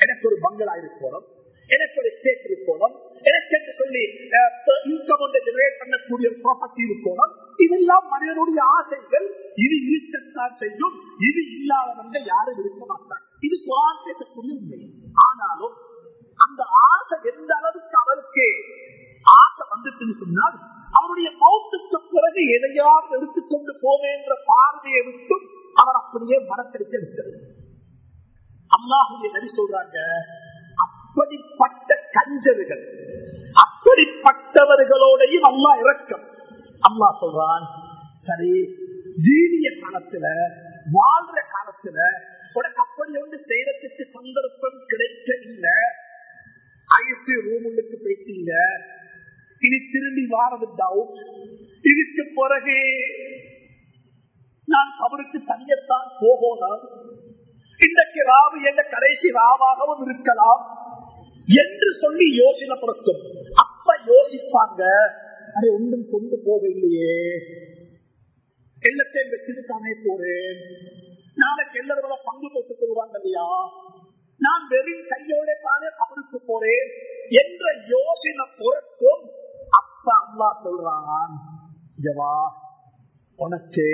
எனக்கு ஒரு பங்களா இருக்கணும் எனக்கு ஒரு ஸ்டேட் இருக்கணும் எனக்கு என்று சொல்லி இன்கம் ஒன்றை ஜெனரேட் பண்ணக்கூடிய ஒரு ப்ராப்பர்ட்டி இருக்கணும் இதெல்லாம் மனிதனுடைய ஆசைகள் இது இருக்கத்தான் செய்யும் இது இல்லாதவங்க யாரும் இருக்க மாட்டாங்க இது குரான் பேசக்கூடிய உண்மை ஆனாலும் அந்த ஆசை எந்த அளவுக்கு அவருக்கு ஆசை சொன்னால் அவருடைய மௌத்துக்கு பிறகு எதையாவது எடுத்துக்கொண்டு போவேன்ற பார்வையை விட்டு அவர் அப்படியே மனத்திற்கு இருக்கிறது அல்லாஹுடைய நடி சொல்றாங்க அப்படிப்பட்ட கஞ்சர்கள் அப்படிப்பட்டவர்களோடையும் அம்மா இறக்கம் அம்மா சொல்றான் சரி ஜீவிய காலத்துல வாழ்ற காலத்துல உனக்கு அப்படி ஒன்று செய்யறதுக்கு சந்தர்ப்பம் கிடைக்க இல்லை ஐசி ரூமுக்கு போயிட்டீங்க. இனி திரும்பி வாரது டவுட் இதுக்கு பிறகு நான் அவருக்கு தனியத்தான் போகணும் இன்றைக்கு ராவு என்ற கடைசி ராவாகவும் இருக்கலாம் என்று சொல்லி யோசனைப்படுத்தும். அப்ப யோசிப்பாங்க அதை ஒன்றும் கொண்டு போக இல்லையே எல்லாத்தையும் வச்சுட்டு தானே போறேன். நாளைக்கு எல்லாரும் பங்கு போட்டுக் கொள்வாங்க இல்லையா? நான் வெறும் கையோட தானே அவருக்கு போறேன் என்ற யோசனை பொருட்டும் அல்லா சொல்றான் ஜவா உனக்கு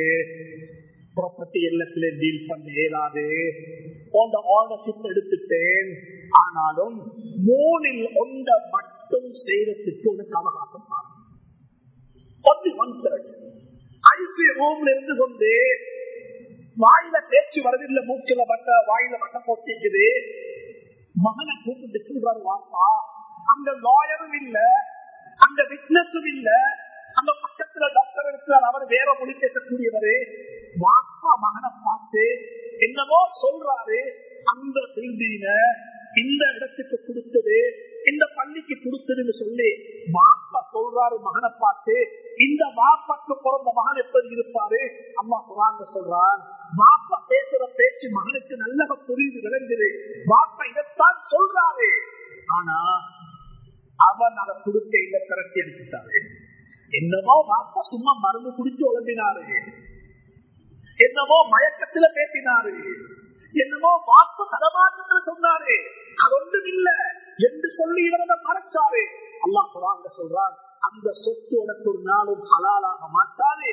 ப்ராப்பர்ட்டி எல்லாத்திலே டீல் பண்ண இயலாது. போன்ற ஆர்டர்ஷிப் எடுத்துட்டேன். ஆனாலும் மூணில் ஒன்ற மட்டும் செய்யறதுக்கு உனக்கு அவகாசம் இருந்து கொண்டு வாயில பேச்சு வரதில்லை மூச்சில வட்ட வாயில வட்ட போட்டிக்குது மகனை கூப்பிட்டு சொல்றாரு வாப்பா அங்க லாயரும் இல்ல. அங்க விட்னஸும் இல்ல. அந்த பக்கத்துல டாக்டர் இருக்கிறார் அவர் வேற மொழி பேசக்கூடியவரு. வாப்பா மகனை பார்த்து என்னவோ சொல்றாரு. அந்த பில்டிங்க இந்த இடத்துக்கு கொடுத்தது இந்த பள்ளிக்கு கொடுத்ததுன்னு சொல்லி வாப்பா சொல்றாரு மகனை பார்த்து. இந்த வாப்பாக்கு பிறந்த மகன் எப்படி இருப்பாரு? அம்மா குரான் சொல்றான் வாப்பா பேசுற பேச்சு மகனுக்கு நல்லவ புரியுது விளங்குது. வாப்பா இதைத்தான் சொல்றாரு. ஆனா அவன் அவன் கொடுத்த இந்த திரட்டி எடுத்துட்டாரு என்னவோ வார்த்தை சும்மா மருந்து குடிச்சு உழம்பினாரு என்னவோ மயக்கத்துல பேசினாரு. என்னமோ வாக்கு தடமாற்றத்துல சொன்னாரு. அது ஒன்றும் இல்ல என்று சொல்லி இவரத மறைச்சாரு. அல்லா குரான் சொல்றான் அந்த சொத்து உனக்கு ஒரு நாளும் ஹலாலாக மாட்டாது.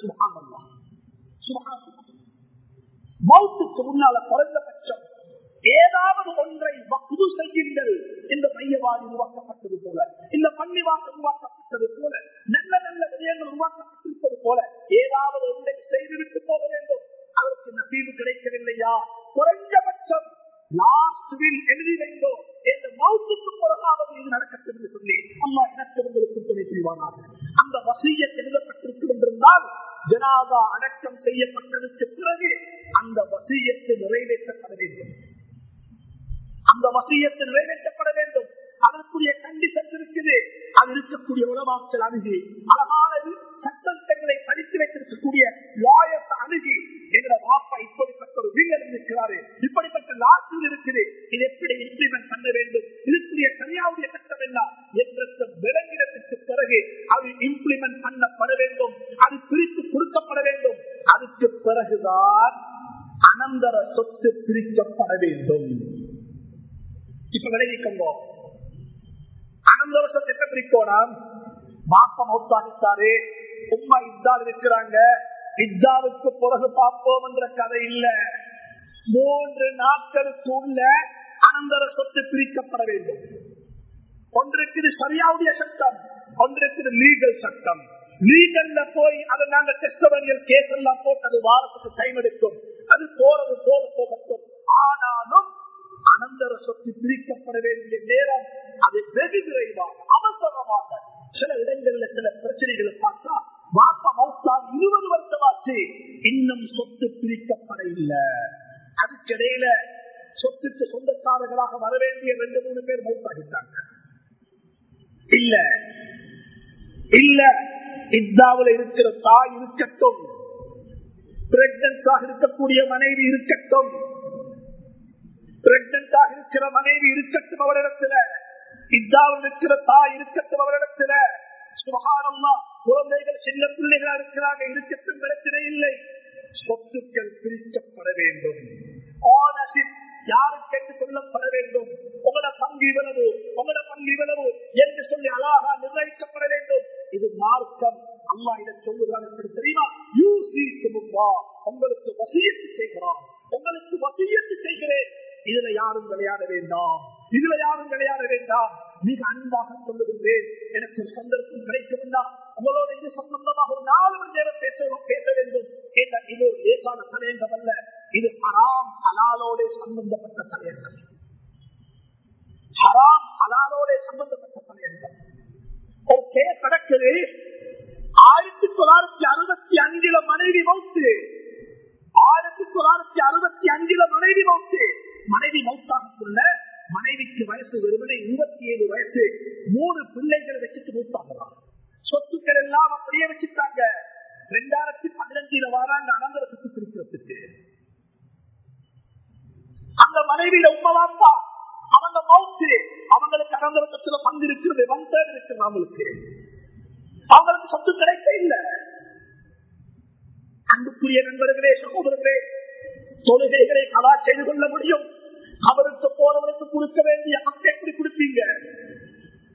சுபஹானல்லாஹ். சுபஹானல்லாஹ். மௌத்துக்கு முன்னால குறைந்தபட்சம் ஏதாவது ஒன்றை புது செய்யுங்கள் இந்த மையவாதி உருவாக்கப்பட்டது போல இந்த பள்ளிவாசல் உருவாக்கப்பட்டது போல நல்ல நல்ல விடயங்கள் உருவாக்கப்பட்டிருப்பது போல ஏதாவது ஒன்றை செய்துவிட்டு போக வேண்டும். அவருக்கு நசீவு கிடைக்கவில்லையா? குறைந்தபட்சம் லாஸ்ட் எழுதி வேண்டும் இந்த மௌத்துக்கு பிறகாவது இது நடக்கட்டும் என்று சொல்லி அம்மா எனக்கு உங்களுக்கு துணை செய்வானாக அந்த வசதியை எழுதப்பட்டிருக்கும் என்றிருந்தால் ஜனாதா அடக்கம் செய்யப்பட்டதற்கு பிறகு அந்த வசியத்தை நிறைவேற்றப்பட வேண்டும். அந்த வசியத்தை நிறைவேற்றப்பட வேண்டும். அதற்குரிய கண்டிஷன் இருக்குது. அது இருக்கக்கூடிய உணவாக்கள் அணுகி அழகான சட்டங்களை படித்து வைத்திருக்கக்கூடிய லாயர்ஸ் அணுகி என்ற வாப்பா இப்படிப்பட்ட ஒரு வீரர் இருக்கிறாரு. இப்படிப்பட்ட லாட்சியில் இருக்குது. இது எப்படி இம்ப்ளிமெண்ட் பண்ண வேண்டும்? இதுக்குரிய சரியாவுடைய சட்டம் என்ன? என்ற விளங்கிடத்திற்கு பிறகு அது இம்ப்ளிமெண்ட் பண்ணப்பட வேண்டும். அது குறித்து கொடுக்கப்பட வேண்டும். அதுக்கு பிறகுதான் அனந்தர சொத்து பிரிக்கப்பட வேண்டும். இப்ப விளைவிக்கோ அனந்தர சொத்து எப்ப பிரிக்கோணும்? மாப்ப மௌத்தாகித்தாரு உண்மை இத்தால் இருக்கிறாங்க இத்தாவுக்கு பிறகு பார்ப்போம் என்ற கதை இல்ல. மூன்று நாட்களுக்கு உள்ள அனந்தர சொத்து பிரிக்கப்பட வேண்டும். ஒன்றுக்கு சரியாவுடைய சட்டம் ஒன்றுக்கு லீகல் சட்டம். லீகல்ல போய் அதை நாங்க டெஸ்டவரியல் கேஸ் எல்லாம் போட்டு அது வாரத்துக்கு டைம் எடுக்கும். அது போறது போல போகட்டும். ஆனாலும் அனந்தர சொத்து பிரிக்கப்பட வேண்டிய நேரம் அது வெகு விரைவாக அவசரமாக சில இடங்கள்ல சில பிரச்சனைகளை பார்த்தா வாப்பா மௌத்தா இருபது வருஷமாச்சு. இன்னும் சொத்து பிரிக்கப்பட இல்லை. அதுக்கிடையில சொத்துக்கு சொந்தக்காரர்களாக வர வேண்டிய ரெண்டு மூணு பேர் மௌத்தாகிட்டாங்க. இல்ல. இல்ல. இத்தாவில் இருக்கிற தாய் இருக்கட்டும். பிரெக்னன்ஸாக இருக்கக்கூடிய மனைவி இருக்கட்டும். பிரெக்னன்டாக இருக்கிற மனைவி இருக்கட்டும் அவரிடத்துல. இத்தாவில் இருக்கிற தாய் இருக்கட்டும் அவரிடத்துல. சுகாரம்மா குழந்தைகள் சின்ன பிள்ளைகளா இருக்கிறாங்க இருக்கட்டும் பிரச்சனை இல்லை. சொத்துக்கள் பிரிக்கப்பட வேண்டும். ஆனர்ஷிப் யாருக்கு சொல்லப்பட வேண்டும்? உங்களோட பங்கு இவ்வளவு உங்களோட பங்கு இவ்வளவு என்று சொல்லி அழகா நிர்ணயிக்கப்பட வேண்டும் இது மார்க்கம் அம்மா இதை சொல்லுகிறார் எப்படி தெரியுமா யூசிக்கு முன்பா உங்களுக்கு வசியத்து செய்கிறான் உங்களுக்கு வசியத்து செய்கிறேன் இதுல யாரும் விளையாட வேண்டாம். இதுல யாரும் விளையாட வேண்டாம். மிக அன்பாக சொல்லுகின்றேன். எனக்கு சந்தர்ப்பம் கிடைக்க வேண்டாம் உங்களோட இது சம்பந்தமாக ஒரு நாலு மணி நேரம் பேச பேச வேண்டும் என்ற இது ஒரு லேசான தலையங்கம் அல்ல இது ஹராம் ஹலாலோட சம்பந்தப்பட்ட தலையங்கம் ஹராம் ஹலாலோட சம்பந்தப்பட்ட தலையங்கம் ஒரு கேஸ் நடக்குது ஆயிரத்தி தொள்ளாயிரத்தி அறுபத்தி அஞ்சுல மனைவி மௌத்து ஆயிரத்தி தொள்ளாயிரத்தி அறுபத்தி அஞ்சுல மனைவி மௌத்து மனைவி மௌத்தாகக்குள்ள மனைவிக்கு வயசு வெறுமனே இருபத்தி ஏழு வயசு மூணு பிள்ளைகளை வச்சுட்டு மூத்தாகிறான் சொத்துக்கள் எல்லாம் அப்படியே வச்சுட்டாங்க ரெண்டாயிரத்தி பதினஞ்சுல வராங்க அனந்தர சொத்து பிரிக்கிறதுக்கு அந்த மனைவியில உண்மைவாப்பா அவங்க மௌத்து அவங்களுக்கு அனந்தர சொத்துல பங்கு இருக்கிறது வந்தது இருக்குது அவங்களுக்கு அவங்களுக்கு சொத்து கிடைக்க இல்லை. அன்புக்குரிய நண்பர்களே சகோதரர்களே தொழுகைகளை கலா செய்து கொள்ள முடியும். அவருக்கு போனவருக்கு கொடுக்க வேண்டிய ஹக்கு எப்படி கொடுப்பீங்க?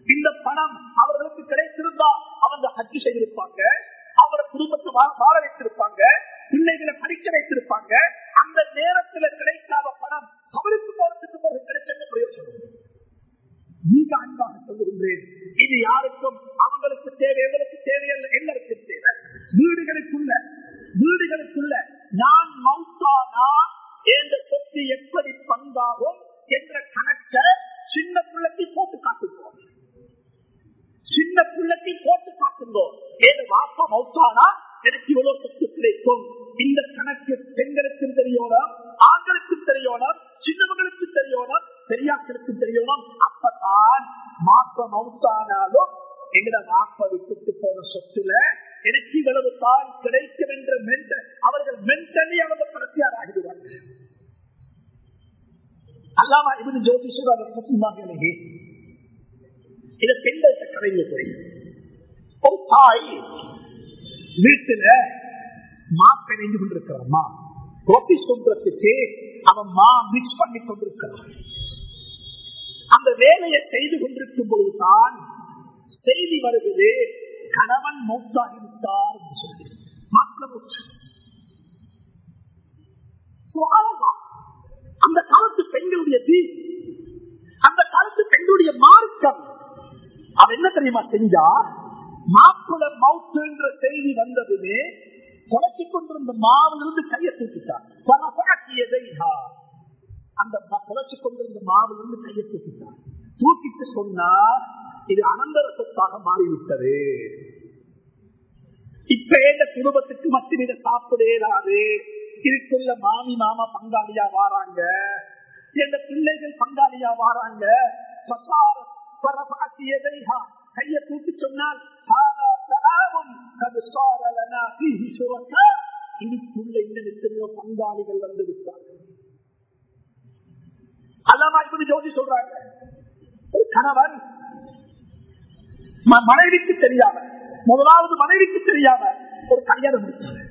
இந்த பணம் அவர்களுக்கு கிடைத்திருந்தா அவங்க ஹஜ்ஜு செய்திருப்பாங்க அவரை குடும்பத்தை வாழ வைத்திருப்பாங்க பிள்ளைகளை படிக்க வைத்திருப்பாங்க அந்த நேரத்தில் கிடைக்காத பணம் அவருக்கு போறதுக்கு போது கிடைச்ச பிரயோசனம் மிக அன்பாக சொல்லுகின்றேன். இது யாருக்கும் அவங்களுக்கு தேவை எங்களுக்கு தேவையல்ல எல்லாருக்கும் தேவை. வீடுகளுக்குள்ள வீடுகளுக்குள்ள நான் மௌத்தானா என்ற சொத்து எப்படி பங்காகும் என்ற கணக்க சின்ன பிள்ளைக்கு போட்டு காட்டுவோம் சின்ன பிள்ளைக்கு போட்டு காட்டுங்கோ. ஏன் வாப்பா மௌத்தானா எனக்கு இவ்வளவு சொத்து கிடைக்கும். இந்த கணக்கு பெண்களுக்கும் தெரியணும் ஆண்களுக்கும் தெரியணும் சின்னவர்களுக்கும் தெரியணும் பெரியாக்களுக்கு தெரியணும் அப்பதான் மாப்ப மௌத்தானாலும் எங்கட மாப்ப விட்டுட்டு போன சொத்துல எனக்கு இவ்வளவு தான் கிடைக்கும் என்ற மென்ட அவர்கள் மென்டலி அவங்க பிரத்தியார் ஆகிடுவார்கள். அல்லாமா அவர் ஜோதிஷமாக இதை பெண்கள்கிட்ட கடையில் போய் ஒரு தாய் வீட்டுல மாப்பிணைந்து கொண்டிருக்கிறான் மா. ரொட்டி சொல்றதுக்கு அவன் மா மிக்ஸ் பண்ணி கொண்டிருக்கிறான். அந்த வேலையை செய்து கொண்டிருக்கும் பொழுதுதான் செய்தி வருகிறது கணவன் மௌத்தாகிவிட்டார் என்று சொல்லி. மாப்பிள அந்த காலத்து பெண்களுடைய தீ அந்த காலத்து பெண்களுடைய மார்க்கம். அவ என்ன தெரியுமா செஞ்சா? மாப்பிள மவுத்து என்ற செய்தி வந்ததுமே தொலைச்சு கொண்டிருந்த மாவிலிருந்து கையை தூக்கிட்டார் அந்த தொலைச்சு கொண்டிருந்த மாவிலிருந்து கையை தூக்கிட்டார் தூக்கிட்டு சொன்னா இது அனந்தரசத்தாக மாறிவிட்டது. இப்ப எந்த குடும்பத்துக்கு மட்டும் இதை சாப்பிடேடாது இதுக்குள்ள மாமி மாமா பங்காளியா வாராங்க. எந்த பிள்ளைகள் பங்காளியா வாராங்க. கைய தூக்கி சொன்னால் இதுக்குள்ள இன்னும் எத்தனையோ பங்காளிகள் வந்து விட்டார்கள் அல்லாமா இப்படி ஜோதி சொல்றாங்க. ஒரு கணவன் மனைவிக்கு தெரியாம முதலாவது மனைவிக்கு தெரியாம ஒரு கல்யாணம் முடிச்சாங்க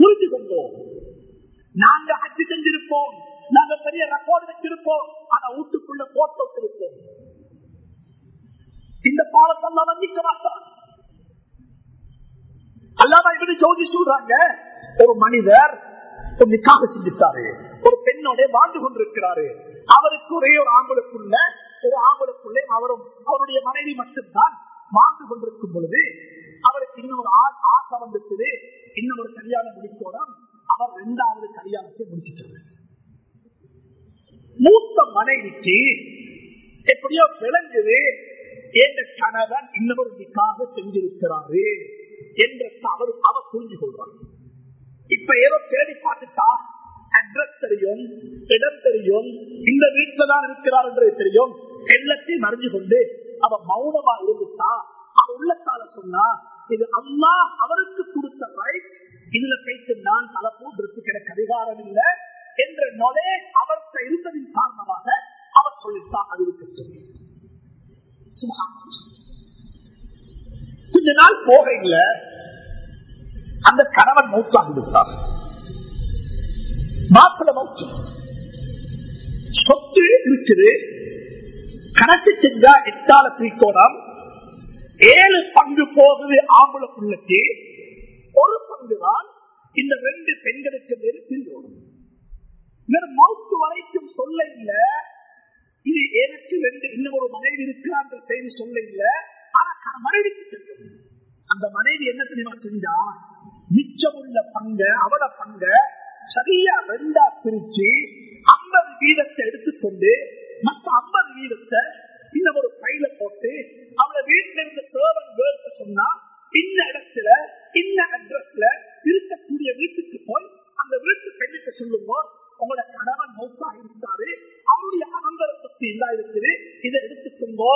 புரிஞ்சு கொண்டோம் நாங்க அச்சு செஞ்சிருப்போம். நாங்க பெரிய ரெக்கார்டு வச்சிருப்போம். ஆனா வீட்டுக்குள்ள போட்டோ இருப்போம் இந்த பாலத்தெல்லாம் வந்திக்க மாட்டான். அல்லாம இப்படி ஜோதி சொல்றாங்க ஒரு மனிதர் ஒரு நிக்காக செஞ்சுட்டாரு. ஒரு பெண்ணோட வாழ்ந்து கொண்டிருக்கிறாரு. அவருக்கு ஒரே ஒரு ஆம்பளுக்குள்ள ஒரு ஆம்பளுக்குள்ளே அவரும் அவருடைய மனைவி மட்டும்தான் வாழ்ந்து கொண்டிருக்கும் பொழுது அவருக்கு இன்னொரு ஆசை வந்துட்டு இன்னொரு கல்யாணம் முடிக்கோடும் அவர் இரண்டாவது கல்யாணத்தை முடிச்சிட்டார். மூத்த மனைவி மனைவிக்கு எப்படியோ விளங்குது என்ற கணவன் இன்னொரு நிக்காக செஞ்சிருக்கிறாரு என்ற அவர் அவர் புரிஞ்சு கொள்வார் இப்ப ஏதோ தேடி பார்த்துட்டா அட்ரஸ் தெரியும் இடம் தெரியும் இந்த வீட்டுல தான் இருக்கிறார் என்றது தெரியும். எல்லாத்தையும் மறைஞ்சு கொண்டு அவ மௌனமா இருந்துட்டா அவ உள்ளத்தால சொன்னா இது அம்மா அவருக்கு கொடுத்த ரைட் இதுல போயிட்டு நான் தலை போன்றிருக்கு எனக்கு அதிகாரம் இல்லை என்ற நொலே அவர்கிட்ட இருந்ததின் காரணமாக அவர் சொல்லித்தான் அறிவிக்க கொஞ்ச நாள் போகையில அந்த கணவன் மூத்தாக இருந்தார் மாப்பிள மௌத்து சொத்து இருக்குது. கணக்கு செஞ்சா எட்டால திரிக்கோணம் ஏழு பங்கு போகுது ஆம்பளை புள்ளக்கு. ஒரு பங்கு தான் இந்த ரெண்டு பெண்களுக்கு மேல் பிரியோடும் மவுத்து வரைக்கும் சொல்ல இல்ல. இது எனக்கு ரெண்டு இன்னும் ஒரு மனைவி இருக்கிறான்ற செய்தி சொல்ல இல்ல. ஆனா மனைவிக்கு தெரியும். அந்த மனைவி என்ன தெரியுமா செஞ்சா? மிச்சமுள்ள பங்க அவள பங்க சரியா ரெண்டா பிரிச்சு ஐம்பது வீதத்தை எடுத்துக்கொண்டு மற்ற ஐம்பது வீதத்தை இந்த ஒரு பையில போட்டு அவளை வீட்டுல இருந்த தேவன் வேர்க்கு சொன்னா இந்த இடத்துல இந்த அட்ரஸ்ல இருக்கக்கூடிய வீட்டுக்கு போய் அந்த வீட்டு பெண்ணுக்கு சொல்லுங்க உங்களோட கணவன் மௌத்தா இருந்தாரு அவருடைய அனந்தர சக்தி இல்லா இருக்குது இதை எடுத்துக்கோங்கோ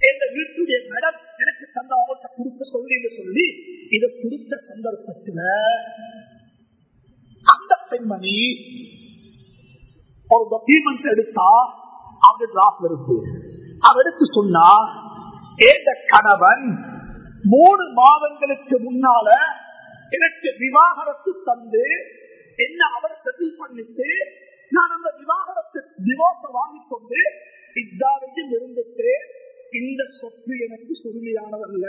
எங்க வீட்டுடைய மேடம் எனக்கு தந்த அவங்கள்ட்ட கொடுக்க சொல்லி சொல்லி இதை கொடுத்த சந்தர்ப்பத்துல பெண்மணி ஒரு டாக்குமெண்ட் எடுத்தா அவங்க டிராஃப்ட் இருக்கு அவர் எடுத்து சொன்னா ஏந்த கணவன் மூணு மாதங்களுக்கு முன்னால எனக்கு விவாகரத்து தந்து என்ன அவர் செட்டில் பண்ணிட்டு நான் அந்த விவாகரத்து டிவோர்ஸ வாங்கி கொண்டு இத்தாவையும் இருந்துட்டு இந்த சொத்து எனக்கு சுருமையானதல்ல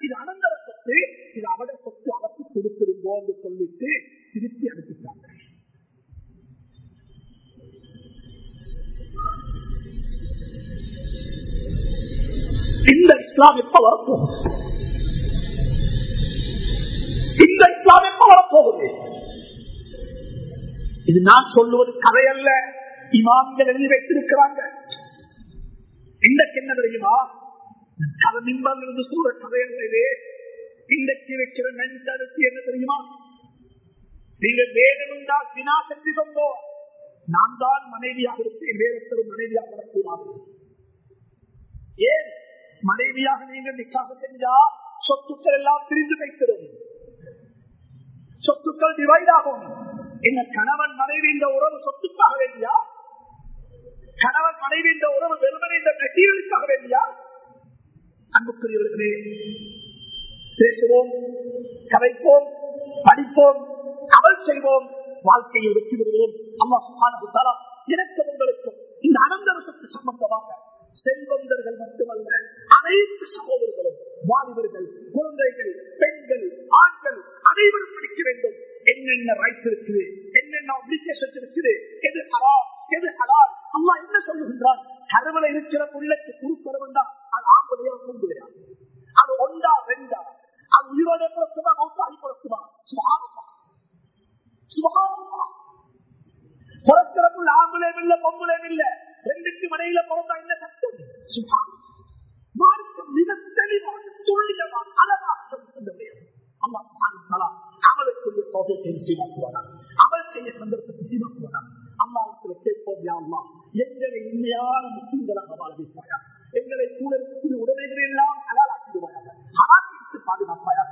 இது அனந்தர சொத்து இது அவட சொத்து அவருக்கு கொடுத்திருந்தோம் என்று சொல்லிட்டு திருப்பி அனுப்பிட்டாங்க. இஸ்லாம் எப்ப வரப்போகுது இந்த இஸ்லாம் எப்ப வரப்போகுது இது நான் சொல்லுவது கதை அல்ல இமாம்கள் எழுதி வைத்திருக்கிறாங்க இன்றைக்கு என்ன தெரியுமா கதை மின்பம் இருந்து சூழ கதை அல்லது இன்றைக்கு வைக்கிற மென்டாலிட்டி என்ன தெரியுமா நீங்க வேணும்டா வினா செஞ்சு கொண்டோ நான் தான் மனைவியாக இருப்பேன் வேறொருத்தரும் மனைவியாக வரக்கூடாது ஏன் மனைவியாக நீங்க நிக்காக செஞ்சா சொத்துக்கள் எல்லாம் பிரிந்து வைத்திடும். சொத்துக்கள் டிவைட் ஆகும். என்ன கணவன் மனைவி இந்த உறவு சொத்துக்காக வேண்டியா? கணவன் மனைவி இந்த உறவு வெறுமனை இந்த மெட்டீரியலுக்காக வேண்டியா? அன்புக்குரியவர்களே பேசுவோம் கதைப்போம் படிப்போம் அமல் செய்வோம் வாழ்க்கையை வெற்றி பெறுவோம். அம்மா சுகான எனக்கு உங்களுக்கும் இந்த அனந்தரசத்து சம்பந்தமாக செல்வந்தர்கள் மட்டுமல்ல அனைத்து சகோதரர்களும் வாலிபர்கள் குழந்தைகள் பெண்கள் ஆண்கள் அனைவரும் படிக்க வேண்டும். என்னென்ன ரைட்ஸ் இருக்குது? என்னென்ன அப்ளிகேஷன் இருக்குது? எது ஹலால் எது ஹலால் அம்மா என்ன சொல்லுகின்றான்? கருவில இருக்கிற புள்ளக்கு குறுக்கற வேண்டாம் அது ஆம்பளையா கூடுகிறார் அது ஒன்றா ரெண்டா? அது உயிரோட பிறக்குமா மௌத்தாகி பிறக்குமா? சுபாவமா சுபாவமா பிறக்கிறப்புள்ள ஆம்பளையும் இல்லை பொம்பளையும் இல்லை. ரெண்டுக்கு மனையில பிறந்தா என்ன சட்டம்? சுபாவம் மார்க்கம் மிக தெளிவாக துல்லியமாக அழகாக சொல்லுகின்றது அம்மா அமலுக்குரிய கோபத்தை சீமாக்குவானா அமல் செய்ய சந்தர்ப்பத்தை சீமாக்குவானா அம்மாவுக்கு கேட்போம் யாருமா எங்களை உண்மையான முஸ்லிம்களாக வாழ வைப்பாயா எங்களை சூழலுக்கு உடமைகளை எல்லாம் அலாலாக்கிடுவாயாக பாதுகாப்பாயாக?